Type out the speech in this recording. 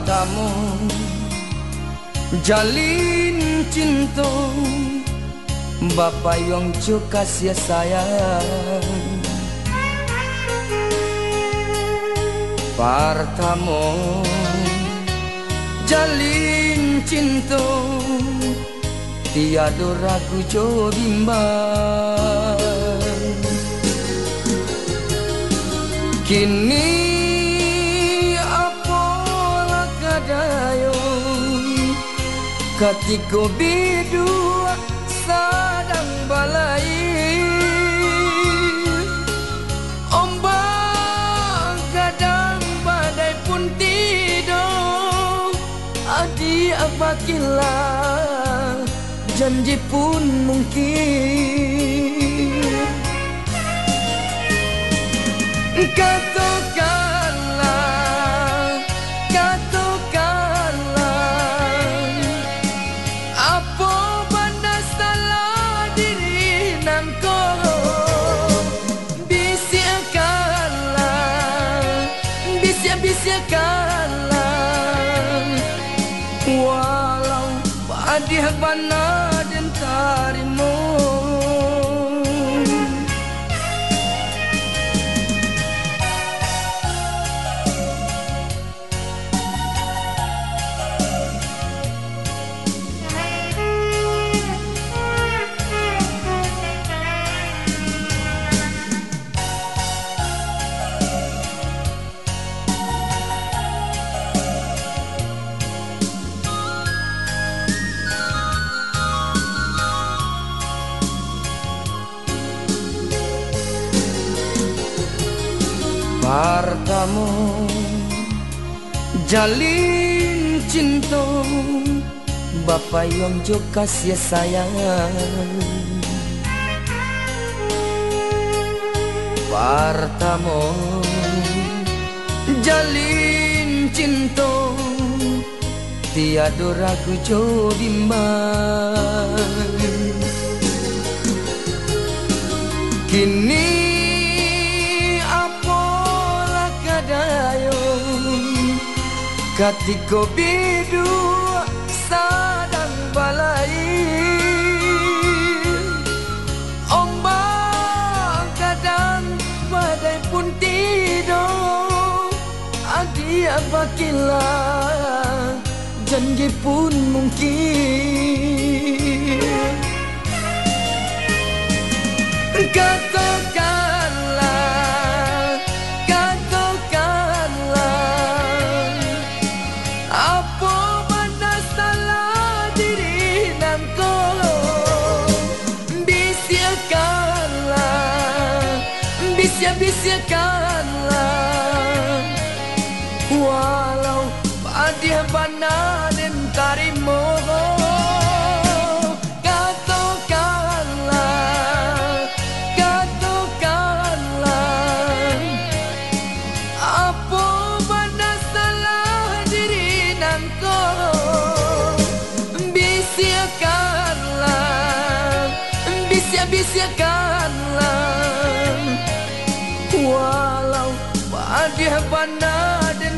Partamu Jalin cinta Bapak yang cuka sia sayang. Partamu Jalin cinta Tiada ragu jo bimbang Kini Katiko bidua sadang balai Ombak kadang badai pun tidur. Adi apabila janji pun mungkin. Katakan nagbana Hartamu Jalin cinta Bapak yang juga kasih sayang. Hartamu Jalin cinta Tiada ragu jo bimbang Kini Katiko bidu sadang balai Ombak kadang badai pun tidur. Adi apabila janji pun mungkin. Katakan bisya-bisyakanlah Walau padiah bananin tarimo Katakanlah Katakanlah Apa benda salah diri nanko Bisyakanlah Bisya-bisyakanlah walau bahagia pada dan